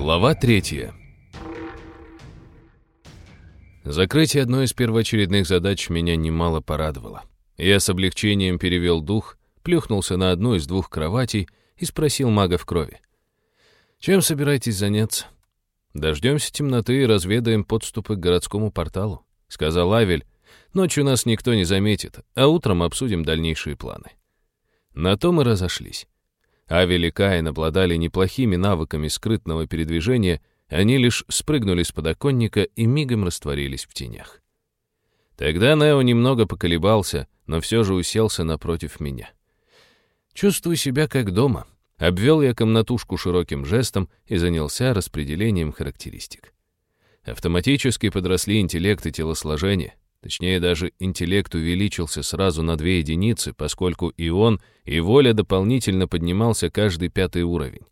Глава 3. Закрытие одной из первоочередных задач меня немало порадовало. Я с облегчением перевел дух, плюхнулся на одну из двух кроватей и спросил мага в крови. «Чем собираетесь заняться?» «Дождемся темноты и разведаем подступы к городскому порталу», — сказал Авель. «Ночью нас никто не заметит, а утром обсудим дальнейшие планы». На то мы разошлись. Авель и Каин обладали неплохими навыками скрытного передвижения, они лишь спрыгнули с подоконника и мигом растворились в тенях. Тогда Нео немного поколебался, но все же уселся напротив меня. «Чувствую себя как дома», — обвел я комнатушку широким жестом и занялся распределением характеристик. Автоматически подросли интеллект и телосложение. Точнее, даже интеллект увеличился сразу на две единицы, поскольку и он, и воля дополнительно поднимался каждый пятый уровень.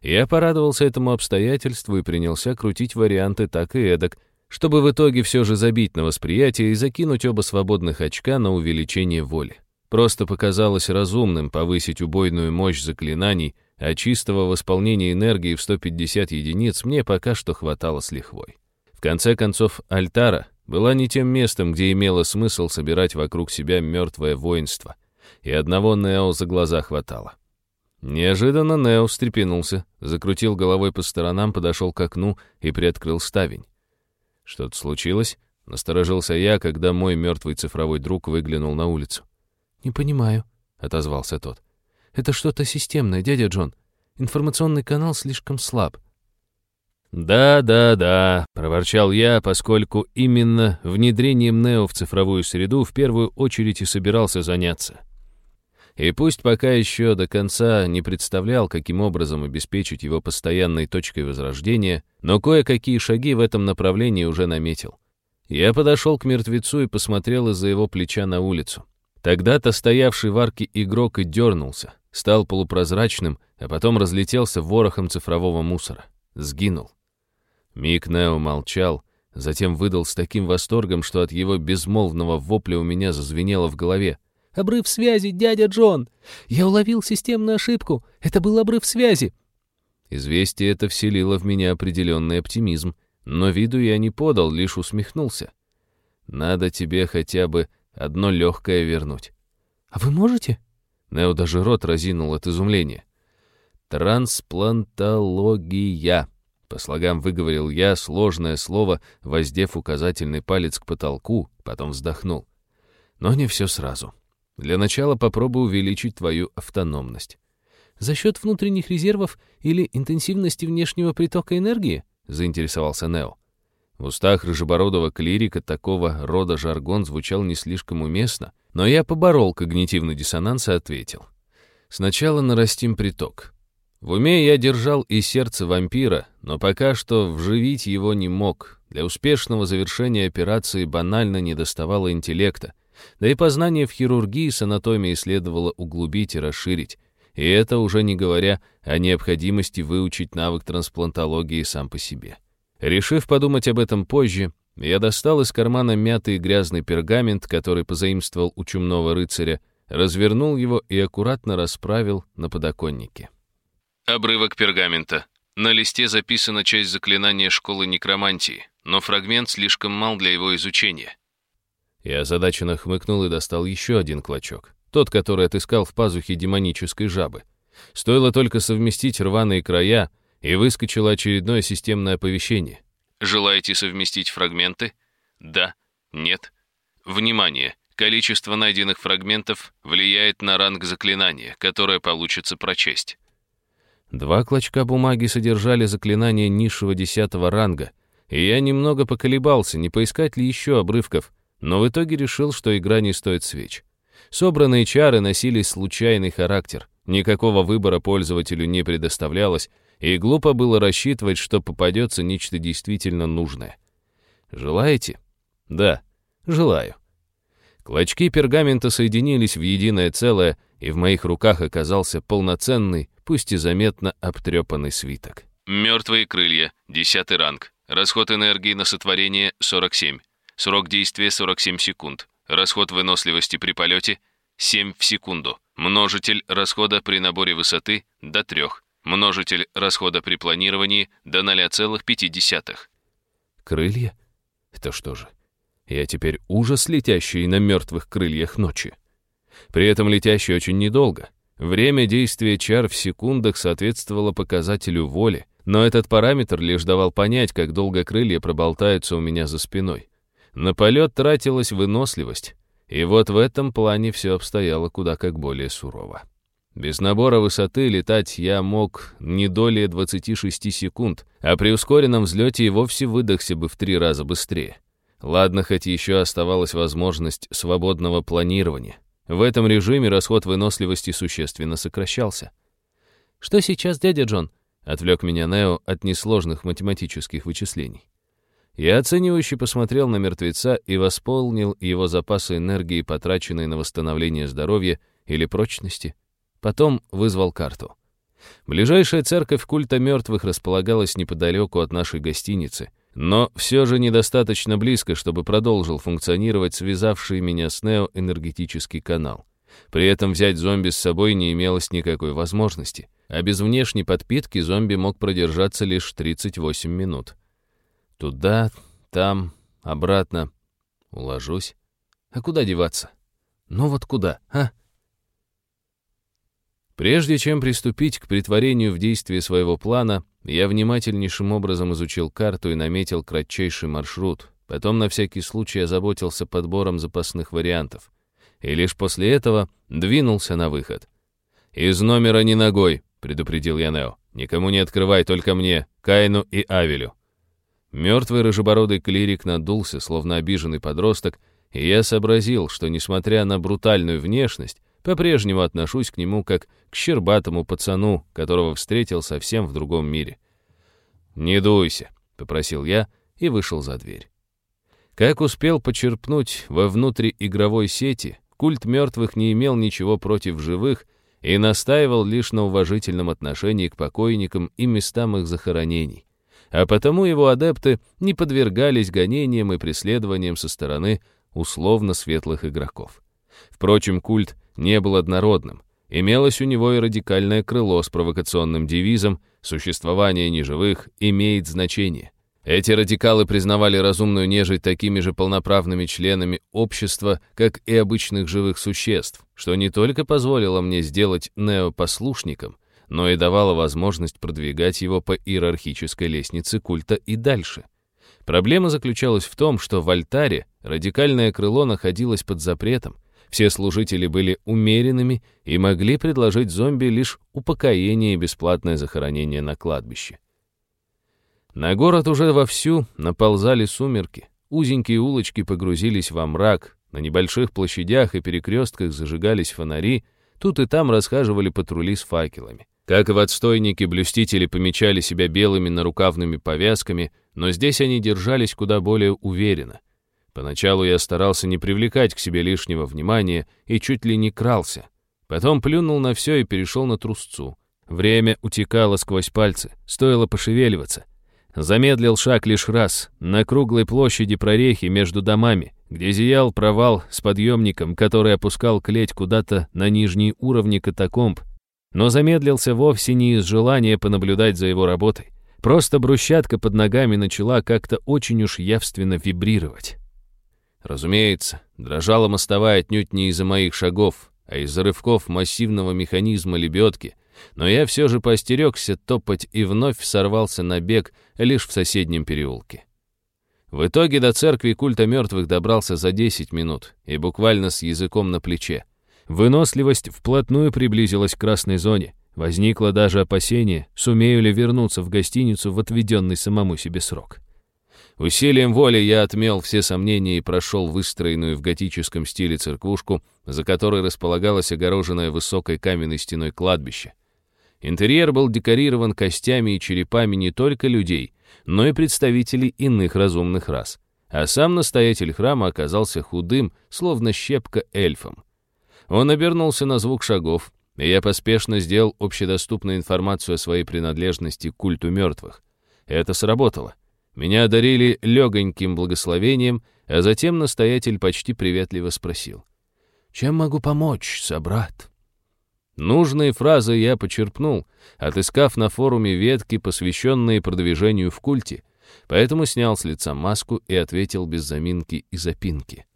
Я порадовался этому обстоятельству и принялся крутить варианты так и эдак, чтобы в итоге все же забить на восприятие и закинуть оба свободных очка на увеличение воли. Просто показалось разумным повысить убойную мощь заклинаний, а чистого восполнения энергии в 150 единиц мне пока что хватало с лихвой. В конце концов, Альтара, была не тем местом, где имело смысл собирать вокруг себя мертвое воинство, и одного Нео за глаза хватало. Неожиданно Нео встрепенулся, закрутил головой по сторонам, подошел к окну и приоткрыл ставень. «Что-то случилось?» — насторожился я, когда мой мертвый цифровой друг выглянул на улицу. «Не понимаю», — отозвался тот. «Это что-то системное, дядя Джон. Информационный канал слишком слаб. «Да-да-да», — проворчал я, поскольку именно внедрением Нео в цифровую среду в первую очередь и собирался заняться. И пусть пока еще до конца не представлял, каким образом обеспечить его постоянной точкой возрождения, но кое-какие шаги в этом направлении уже наметил. Я подошел к мертвецу и посмотрел из-за его плеча на улицу. Тогда-то стоявший в арке игрок и дернулся, стал полупрозрачным, а потом разлетелся ворохом цифрового мусора. Сгинул. Мик Нео молчал, затем выдал с таким восторгом, что от его безмолвного вопля у меня зазвенело в голове. «Обрыв связи, дядя Джон! Я уловил системную ошибку! Это был обрыв связи!» Известие это вселило в меня определенный оптимизм, но виду я не подал, лишь усмехнулся. «Надо тебе хотя бы одно легкое вернуть». «А вы можете?» Нео даже рот разинул от изумления. «Трансплантология», по слогам выговорил я сложное слово, воздев указательный палец к потолку, потом вздохнул. Но не все сразу. Для начала попробую увеличить твою автономность. За счет внутренних резервов или интенсивности внешнего притока энергии? Заинтересовался Нео. В устах рыжебородого клирика такого рода жаргон звучал не слишком уместно, но я поборол когнитивный диссонанс и ответил. Сначала нарастим приток. В уме я держал и сердце вампира, но пока что вживить его не мог. Для успешного завершения операции банально недоставало интеллекта. Да и познание в хирургии с анатомией следовало углубить и расширить. И это уже не говоря о необходимости выучить навык трансплантологии сам по себе. Решив подумать об этом позже, я достал из кармана мятый грязный пергамент, который позаимствовал у чумного рыцаря, развернул его и аккуратно расправил на подоконнике. Обрывок пергамента. На листе записана часть заклинания школы некромантии, но фрагмент слишком мал для его изучения. Я озадаченно хмыкнул и достал еще один клочок. Тот, который отыскал в пазухе демонической жабы. Стоило только совместить рваные края, и выскочило очередное системное оповещение. Желаете совместить фрагменты? Да. Нет. Внимание! Количество найденных фрагментов влияет на ранг заклинания, которое получится прочесть. Два клочка бумаги содержали заклинание низшего десятого ранга, и я немного поколебался, не поискать ли еще обрывков, но в итоге решил, что игра не стоит свеч. Собранные чары носили случайный характер, никакого выбора пользователю не предоставлялось, и глупо было рассчитывать, что попадется нечто действительно нужное. Желаете? Да, желаю. Клочки пергамента соединились в единое целое, и в моих руках оказался полноценный, пусть и заметно обтрепанный свиток. «Мертвые крылья. Десятый ранг. Расход энергии на сотворение 47. Срок действия 47 секунд. Расход выносливости при полете 7 в секунду. Множитель расхода при наборе высоты до 3. Множитель расхода при планировании до 0,5. Крылья? Это что же, я теперь ужас, летящий на мертвых крыльях ночи. При этом летящий очень недолго. Время действия чар в секундах соответствовало показателю воли, но этот параметр лишь давал понять, как долго крылья проболтаются у меня за спиной. На полет тратилась выносливость, и вот в этом плане все обстояло куда как более сурово. Без набора высоты летать я мог не долее 26 секунд, а при ускоренном взлете и вовсе выдохся бы в три раза быстрее. Ладно, хоть еще оставалась возможность свободного планирования. В этом режиме расход выносливости существенно сокращался. «Что сейчас, дядя Джон?» — отвлек меня Нео от несложных математических вычислений. Я оценивающе посмотрел на мертвеца и восполнил его запасы энергии, потраченной на восстановление здоровья или прочности. Потом вызвал карту. Ближайшая церковь культа мертвых располагалась неподалеку от нашей гостиницы — но все же недостаточно близко, чтобы продолжил функционировать связавший меня с Нео энергетический канал. При этом взять зомби с собой не имелось никакой возможности, а без внешней подпитки зомби мог продержаться лишь 38 минут. Туда, там, обратно. Уложусь. А куда деваться? Ну вот куда, а? Прежде чем приступить к притворению в действие своего плана, я внимательнейшим образом изучил карту и наметил кратчайший маршрут. Потом на всякий случай озаботился подбором запасных вариантов. И лишь после этого двинулся на выход. «Из номера ни ногой», — предупредил я Нео. «Никому не открывай, только мне, Кайну и Авелю». Мертвый рыжебородый клирик надулся, словно обиженный подросток, и я сообразил, что, несмотря на брутальную внешность, по-прежнему отношусь к нему как к щербатому пацану, которого встретил совсем в другом мире. «Не дуйся», — попросил я и вышел за дверь. Как успел почерпнуть во внутриигровой сети, культ мертвых не имел ничего против живых и настаивал лишь на уважительном отношении к покойникам и местам их захоронений. А потому его адепты не подвергались гонениям и преследованиям со стороны условно светлых игроков. Впрочем, культ не был однородным. Имелось у него и радикальное крыло с провокационным девизом «Существование неживых имеет значение». Эти радикалы признавали разумную нежить такими же полноправными членами общества, как и обычных живых существ, что не только позволило мне сделать неопослушником, но и давало возможность продвигать его по иерархической лестнице культа и дальше. Проблема заключалась в том, что в альтаре радикальное крыло находилось под запретом, все служители были умеренными и могли предложить зомби лишь упокоение и бесплатное захоронение на кладбище. На город уже вовсю наползали сумерки. Узенькие улочки погрузились во мрак, на небольших площадях и перекрестках зажигались фонари, тут и там расхаживали патрули с факелами. Как и в отстойнике, блюстители помечали себя белыми нарукавными повязками, но здесь они держались куда более уверенно — Поначалу я старался не привлекать к себе лишнего внимания и чуть ли не крался. Потом плюнул на все и перешел на трусцу. Время утекало сквозь пальцы, стоило пошевеливаться. Замедлил шаг лишь раз, на круглой площади прорехи между домами, где зиял провал с подъемником, который опускал клеть куда-то на нижние уровни катакомб, но замедлился вовсе не из желания понаблюдать за его работой. Просто брусчатка под ногами начала как-то очень уж явственно вибрировать. Разумеется, дрожала мостовая отнюдь не из-за моих шагов, а из-за рывков массивного механизма лебедки, но я все же поостерегся топать и вновь сорвался на бег лишь в соседнем переулке. В итоге до церкви культа мертвых добрался за 10 минут и буквально с языком на плече. Выносливость вплотную приблизилась к красной зоне. Возникло даже опасение, сумею ли вернуться в гостиницу в отведенный самому себе срок. Усилием воли я отмел все сомнения и прошел выстроенную в готическом стиле церквушку, за которой располагалось огороженное высокой каменной стеной кладбище. Интерьер был декорирован костями и черепами не только людей, но и представителей иных разумных рас. А сам настоятель храма оказался худым, словно щепка эльфом. Он обернулся на звук шагов, и я поспешно сделал общедоступную информацию о своей принадлежности к культу мертвых. Это сработало. Меня одарили легоньким благословением, а затем настоятель почти приветливо спросил. «Чем могу помочь, собрат?» Нужные фразы я почерпнул, отыскав на форуме ветки, посвященные продвижению в культе, поэтому снял с лица маску и ответил без заминки и запинки.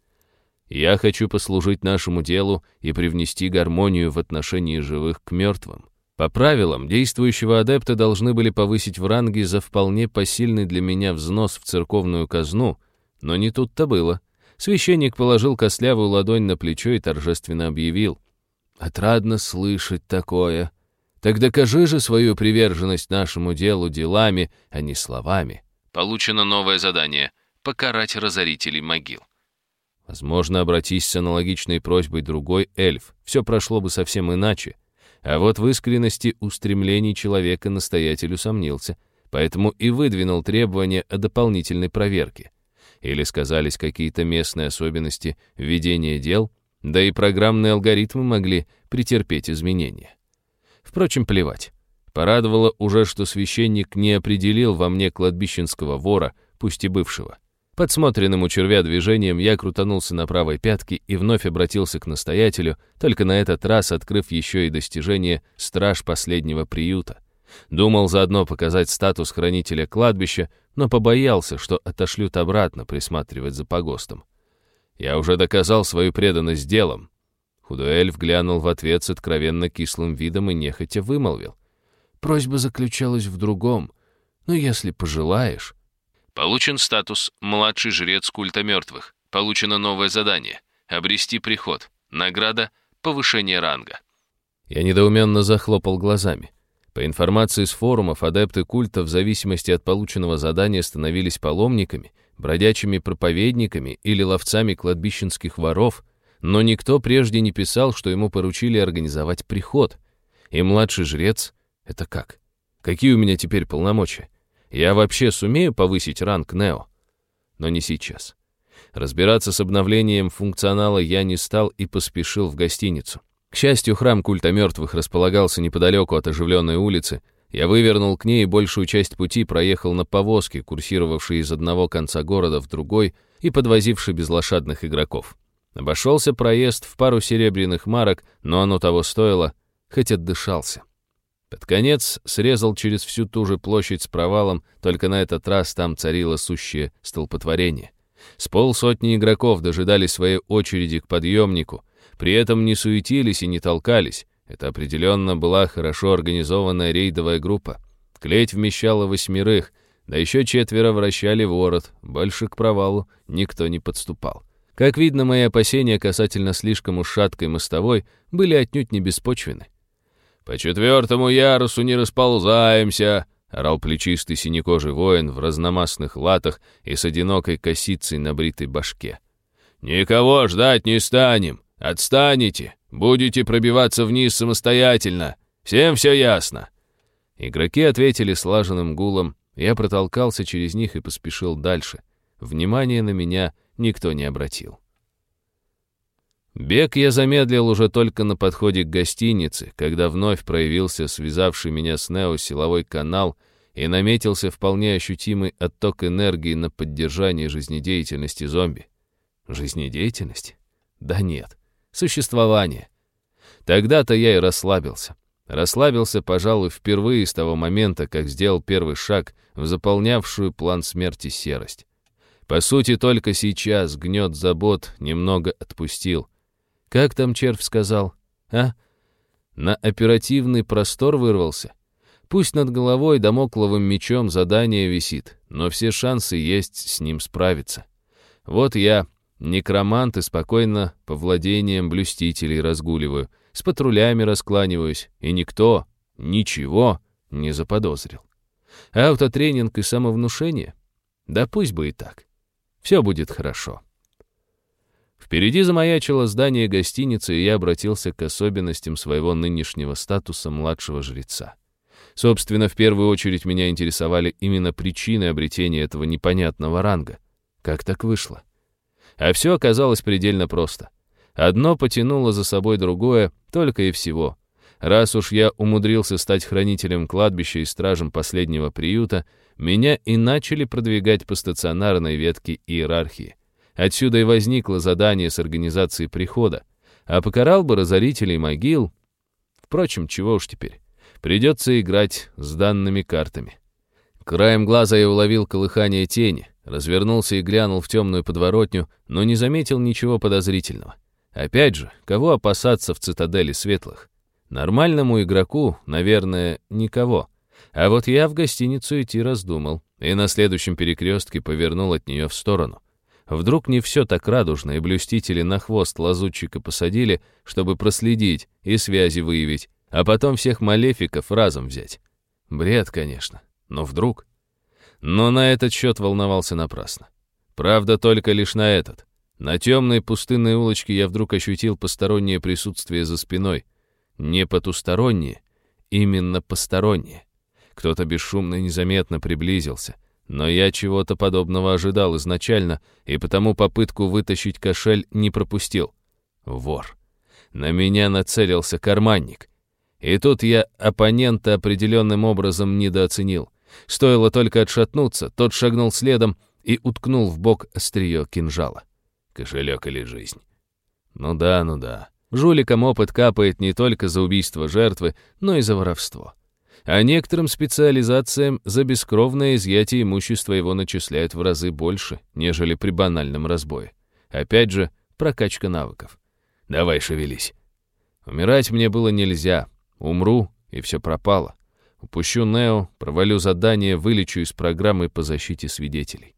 «Я хочу послужить нашему делу и привнести гармонию в отношении живых к мертвым. По правилам, действующего адепта должны были повысить в ранге за вполне посильный для меня взнос в церковную казну, но не тут-то было. Священник положил костлявую ладонь на плечо и торжественно объявил. «Отрадно слышать такое. Так докажи же свою приверженность нашему делу делами, а не словами». Получено новое задание — покарать разорителей могил. Возможно, обратись с аналогичной просьбой другой эльф. Все прошло бы совсем иначе. А вот в искренности устремлений человека настоятель усомнился, поэтому и выдвинул требование о дополнительной проверке. Или сказались какие-то местные особенности ведения дел, да и программные алгоритмы могли претерпеть изменения. Впрочем, плевать. Порадовало уже, что священник не определил во мне кладбищенского вора, пусть и бывшего. Подсмотренным у червя движением я крутанулся на правой пятке и вновь обратился к настоятелю, только на этот раз открыв еще и достижение «Страж последнего приюта». Думал заодно показать статус хранителя кладбища, но побоялся, что отошлют обратно присматривать за погостом. «Я уже доказал свою преданность делом». Худой вглянул в ответ с откровенно кислым видом и нехотя вымолвил. «Просьба заключалась в другом. Но если пожелаешь...» Получен статус «Младший жрец культа мертвых». Получено новое задание «Обрести приход». Награда «Повышение ранга». Я недоуменно захлопал глазами. По информации с форумов, адепты культа в зависимости от полученного задания становились паломниками, бродячими проповедниками или ловцами кладбищенских воров, но никто прежде не писал, что ему поручили организовать приход. И младший жрец — это как? Какие у меня теперь полномочия? Я вообще сумею повысить ранг Нео? Но не сейчас. Разбираться с обновлением функционала я не стал и поспешил в гостиницу. К счастью, храм культа мертвых располагался неподалеку от оживленной улицы. Я вывернул к ней большую часть пути проехал на повозке, курсировавшей из одного конца города в другой и подвозившей безлошадных игроков. Обошелся проезд в пару серебряных марок, но оно того стоило, хоть отдышался. Под конец срезал через всю ту же площадь с провалом, только на этот раз там царило сущее столпотворение. С полсотни игроков дожидались своей очереди к подъемнику, при этом не суетились и не толкались. Это определенно была хорошо организованная рейдовая группа. Клеть вмещала восьмерых, да еще четверо вращали ворот, больше к провалу никто не подступал. Как видно, мои опасения касательно слишком ушаткой мостовой были отнюдь не беспочвены. «По четвертому ярусу не расползаемся!» — орал плечистый синекожий воин в разномастных латах и с одинокой косицей на бритой башке. «Никого ждать не станем! Отстанете! Будете пробиваться вниз самостоятельно! Всем все ясно!» Игроки ответили слаженным гулом, я протолкался через них и поспешил дальше. Внимание на меня никто не обратил. Бег я замедлил уже только на подходе к гостинице, когда вновь проявился связавший меня с Нео силовой канал и наметился вполне ощутимый отток энергии на поддержание жизнедеятельности зомби. Жизнедеятельность? Да нет. Существование. Тогда-то я и расслабился. Расслабился, пожалуй, впервые с того момента, как сделал первый шаг в заполнявшую план смерти серость. По сути, только сейчас гнет забот немного отпустил — как там червь сказал? А? На оперативный простор вырвался? Пусть над головой домокловым мечом задание висит, но все шансы есть с ним справиться. Вот я, некромант, и спокойно по владениям блюстителей разгуливаю, с патрулями раскланиваюсь, и никто, ничего не заподозрил. Автотренинг и самовнушение? Да пусть бы и так. Все будет хорошо. Впереди замаячило здание гостиницы, и я обратился к особенностям своего нынешнего статуса младшего жреца. Собственно, в первую очередь меня интересовали именно причины обретения этого непонятного ранга. Как так вышло? А все оказалось предельно просто. Одно потянуло за собой другое, только и всего. Раз уж я умудрился стать хранителем кладбища и стражем последнего приюта, меня и начали продвигать по стационарной ветке иерархии. Отсюда и возникло задание с организацией прихода. А покарал бы разорителей могил... Впрочем, чего уж теперь. Придется играть с данными картами. Краем глаза я уловил колыхание тени, развернулся и глянул в темную подворотню, но не заметил ничего подозрительного. Опять же, кого опасаться в цитадели светлых? Нормальному игроку, наверное, никого. А вот я в гостиницу идти раздумал и на следующем перекрестке повернул от нее в сторону. Вдруг не все так радужно, и блюстители на хвост лазутчика посадили, чтобы проследить и связи выявить, а потом всех малефиков разом взять. Бред, конечно, но вдруг... Но на этот счет волновался напрасно. Правда, только лишь на этот. На темной пустынной улочке я вдруг ощутил постороннее присутствие за спиной. Не потустороннее, именно постороннее. Кто-то бесшумно и незаметно приблизился — но я чего-то подобного ожидал изначально, и потому попытку вытащить кошель не пропустил. Вор. На меня нацелился карманник. И тут я оппонента определенным образом недооценил. Стоило только отшатнуться, тот шагнул следом и уткнул в бок острие кинжала. Кошелек или жизнь? Ну да, ну да. Жуликам опыт капает не только за убийство жертвы, но и за воровство а некоторым специализациям за бескровное изъятие имущества его начисляют в разы больше, нежели при банальном разбое. Опять же, прокачка навыков. «Давай, шевелись». Умирать мне было нельзя. Умру, и все пропало. Упущу Нео, провалю задание, вылечу из программы по защите свидетелей.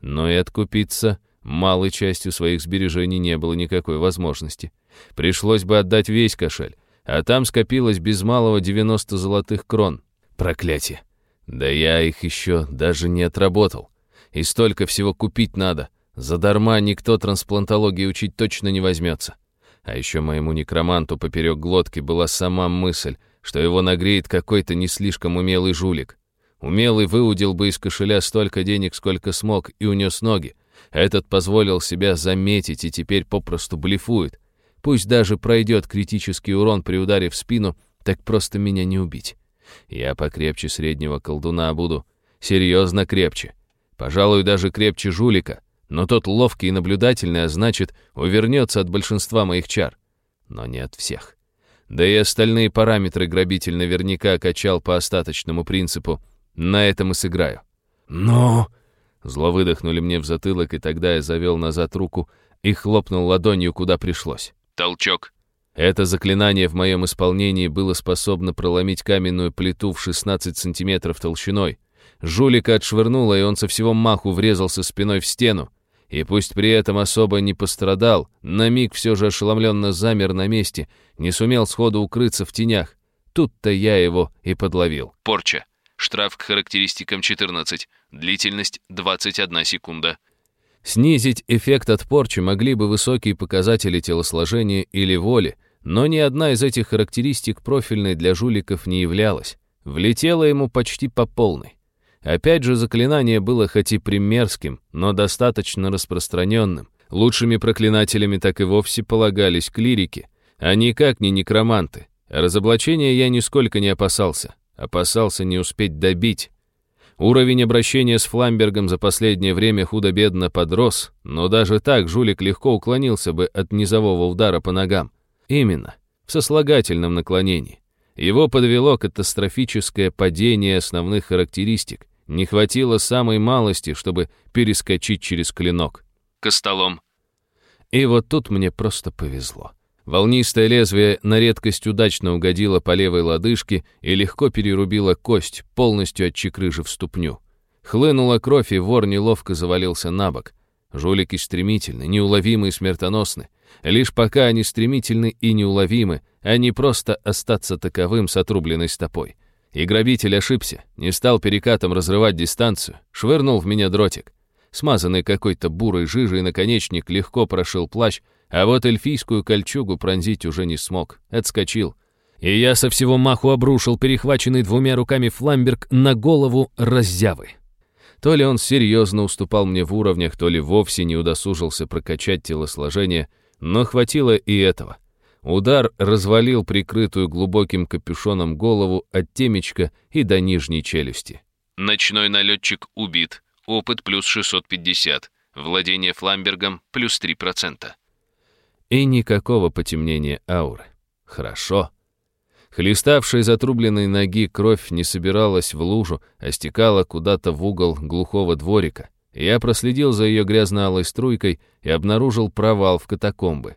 Но и откупиться малой частью своих сбережений не было никакой возможности. Пришлось бы отдать весь кошель, а там скопилось без малого 90 золотых крон. Проклятие! Да я их еще даже не отработал. И столько всего купить надо. Задарма никто трансплантологии учить точно не возьмется. А еще моему некроманту поперек глотки была сама мысль, что его нагреет какой-то не слишком умелый жулик. Умелый выудил бы из кошеля столько денег, сколько смог, и унес ноги. Этот позволил себя заметить и теперь попросту блефует. Пусть даже пройдет критический урон при ударе в спину, так просто меня не убить. Я покрепче среднего колдуна буду. Серьезно крепче. Пожалуй, даже крепче жулика. Но тот ловкий и наблюдательный, а значит, увернется от большинства моих чар. Но не от всех. Да и остальные параметры грабитель наверняка качал по остаточному принципу. На этом и сыграю. Но Зло выдохнули мне в затылок, и тогда я завел назад руку и хлопнул ладонью, куда пришлось. Толчок. Это заклинание в моем исполнении было способно проломить каменную плиту в 16 сантиметров толщиной. Жулика отшвырнуло, и он со всего маху врезался спиной в стену. И пусть при этом особо не пострадал, на миг все же ошеломленно замер на месте, не сумел сходу укрыться в тенях. Тут-то я его и подловил. Порча. Штраф к характеристикам 14. Длительность 21 секунда. Снизить эффект от порчи могли бы высокие показатели телосложения или воли, но ни одна из этих характеристик профильной для жуликов не являлась. Влетело ему почти по полной. Опять же, заклинание было хоть и примерским, но достаточно распространенным. Лучшими проклинателями так и вовсе полагались клирики, а никак не некроманты. Разоблачения я нисколько не опасался. Опасался не успеть добить, Уровень обращения с Фламбергом за последнее время худо-бедно подрос, но даже так жулик легко уклонился бы от низового удара по ногам. Именно, в сослагательном наклонении. Его подвело катастрофическое падение основных характеристик. Не хватило самой малости, чтобы перескочить через клинок. Костолом. И вот тут мне просто повезло. Волнистое лезвие на редкость удачно угодило по левой лодыжке и легко перерубило кость, полностью отчекрыжив ступню. Хлынула кровь, и вор неловко завалился на бок. Жулики стремительны, неуловимы и смертоносны. Лишь пока они стремительны и неуловимы, а не просто остаться таковым с отрубленной стопой. И грабитель ошибся, не стал перекатом разрывать дистанцию, швырнул в меня дротик. Смазанный какой-то бурой жижей наконечник легко прошил плащ, а вот эльфийскую кольчугу пронзить уже не смог, отскочил. И я со всего маху обрушил перехваченный двумя руками фламберг на голову раззявы. То ли он серьезно уступал мне в уровнях, то ли вовсе не удосужился прокачать телосложение, но хватило и этого. Удар развалил прикрытую глубоким капюшоном голову от темечка и до нижней челюсти. Ночной налетчик убит. Опыт плюс 650. Владение фламбергом плюс 3%. И никакого потемнения ауры. Хорошо. Хлеставшая из отрубленной ноги кровь не собиралась в лужу, а стекала куда-то в угол глухого дворика. Я проследил за ее грязно-алой струйкой и обнаружил провал в катакомбы.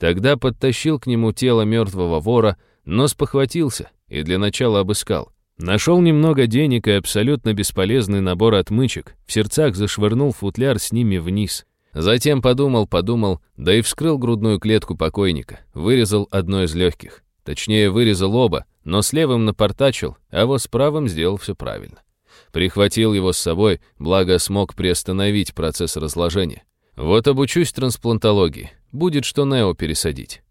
Тогда подтащил к нему тело мертвого вора, но спохватился и для начала обыскал. Нашел немного денег и абсолютно бесполезный набор отмычек, в сердцах зашвырнул футляр с ними вниз. Затем подумал, подумал, да и вскрыл грудную клетку покойника, вырезал одно из легких. Точнее, вырезал оба, но с левым напортачил, а вот с правым сделал все правильно. Прихватил его с собой, благо смог приостановить процесс разложения. Вот обучусь трансплантологии, будет что Нео пересадить.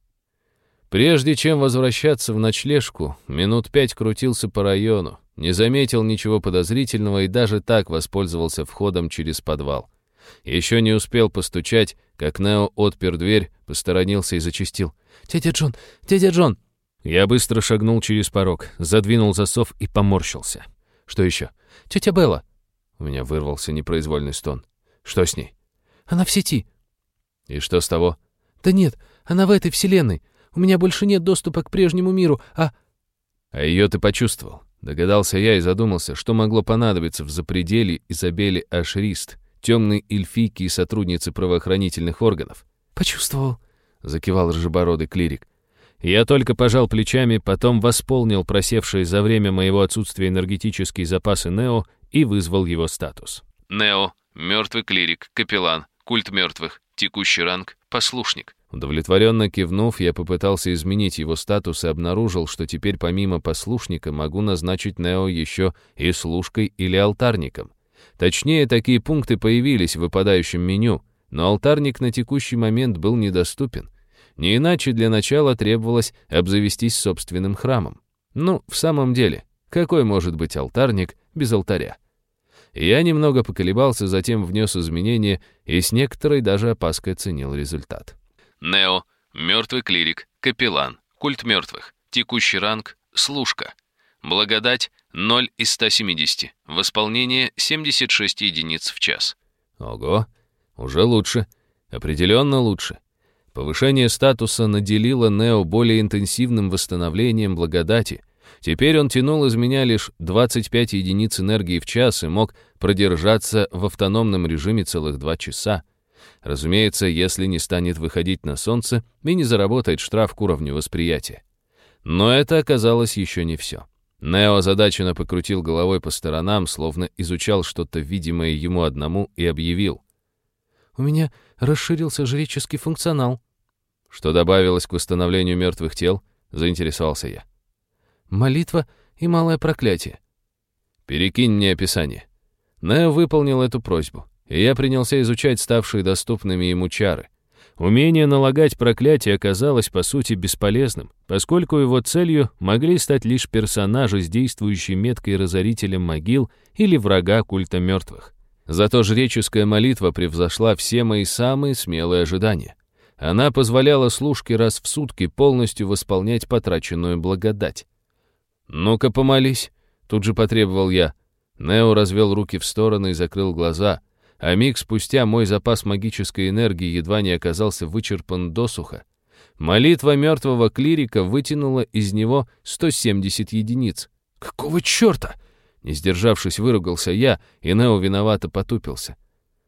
Прежде чем возвращаться в ночлежку, минут пять крутился по району, не заметил ничего подозрительного и даже так воспользовался входом через подвал. Еще не успел постучать, как Нео отпер дверь, посторонился и зачистил. «Тетя Джон! Тетя Джон!» Я быстро шагнул через порог, задвинул засов и поморщился. «Что еще?» «Тетя Белла!» У меня вырвался непроизвольный стон. «Что с ней?» «Она в сети!» «И что с того?» «Да нет, она в этой вселенной. У меня больше нет доступа к прежнему миру, а...» «А ее ты почувствовал?» Догадался я и задумался, что могло понадобиться в запределе Изабели Ашрист, темной эльфийки и сотрудницы правоохранительных органов. «Почувствовал», — закивал рыжебородый клирик. Я только пожал плечами, потом восполнил просевшие за время моего отсутствия энергетические запасы Нео и вызвал его статус. Нео, мертвый клирик, капеллан, культ мертвых, текущий ранг, послушник. Удовлетворенно кивнув, я попытался изменить его статус и обнаружил, что теперь помимо послушника могу назначить Нео еще и служкой или алтарником. Точнее, такие пункты появились в выпадающем меню, но алтарник на текущий момент был недоступен. Не иначе для начала требовалось обзавестись собственным храмом. Ну, в самом деле, какой может быть алтарник без алтаря? Я немного поколебался, затем внес изменения и с некоторой даже опаской оценил результат. Нео, мертвый клирик, капеллан, культ мертвых, текущий ранг, служка. Благодать, 0 из 170. Восполнение 76 единиц в час. Ого, уже лучше. Определенно лучше. Повышение статуса наделило Нео более интенсивным восстановлением благодати. Теперь он тянул из меня лишь 25 единиц энергии в час и мог продержаться в автономном режиме целых 2 часа. Разумеется, если не станет выходить на солнце и не заработает штраф к уровню восприятия. Но это оказалось еще не все. Нео озадаченно покрутил головой по сторонам, словно изучал что-то видимое ему одному, и объявил. «У меня расширился жреческий функционал». «Что добавилось к восстановлению мертвых тел?» — заинтересовался я. «Молитва и малое проклятие». «Перекинь мне описание». Нео выполнил эту просьбу, и я принялся изучать ставшие доступными ему чары — Умение налагать проклятие оказалось, по сути, бесполезным, поскольку его целью могли стать лишь персонажи с действующей меткой разорителем могил или врага культа мертвых. Зато жреческая молитва превзошла все мои самые смелые ожидания. Она позволяла служке раз в сутки полностью восполнять потраченную благодать. «Ну-ка помолись», — тут же потребовал я. Нео развел руки в стороны и закрыл глаза — а миг спустя мой запас магической энергии едва не оказался вычерпан досуха. Молитва мертвого клирика вытянула из него 170 единиц. «Какого черта?» Не сдержавшись, выругался я, и Нео виновато потупился.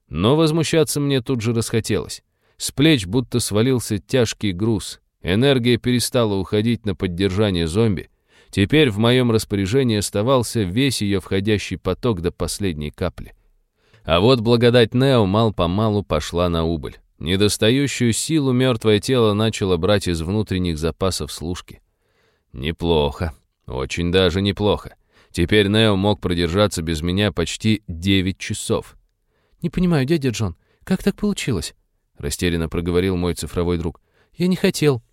Но возмущаться мне тут же расхотелось. С плеч будто свалился тяжкий груз. Энергия перестала уходить на поддержание зомби. Теперь в моем распоряжении оставался весь ее входящий поток до последней капли. А вот благодать Нео мал-помалу пошла на убыль. Недостающую силу мертвое тело начало брать из внутренних запасов служки. Неплохо. Очень даже неплохо. Теперь Нео мог продержаться без меня почти 9 часов. «Не понимаю, дядя Джон, как так получилось?» — растерянно проговорил мой цифровой друг. «Я не хотел».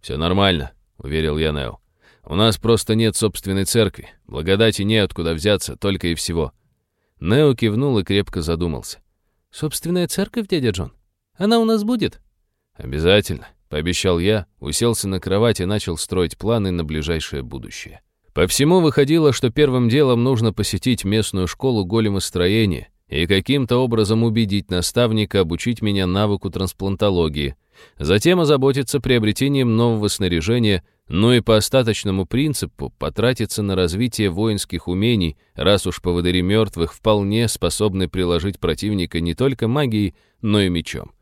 «Все нормально», — уверил я Нео. «У нас просто нет собственной церкви. Благодати неоткуда взяться, только и всего. Нео кивнул и крепко задумался. «Собственная церковь, дядя Джон? Она у нас будет?» «Обязательно», — пообещал я, уселся на кровать и начал строить планы на ближайшее будущее. По всему выходило, что первым делом нужно посетить местную школу големостроения и каким-то образом убедить наставника обучить меня навыку трансплантологии, затем озаботиться приобретением нового снаряжения — но и по остаточному принципу потратиться на развитие воинских умений, раз уж поводыри мертвых вполне способны приложить противника не только магией, но и мечом.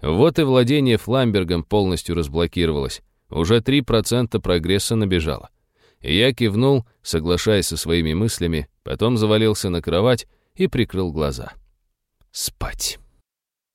Вот и владение фламбергом полностью разблокировалось. Уже 3% прогресса набежало. Я кивнул, соглашаясь со своими мыслями, потом завалился на кровать и прикрыл глаза. Спать.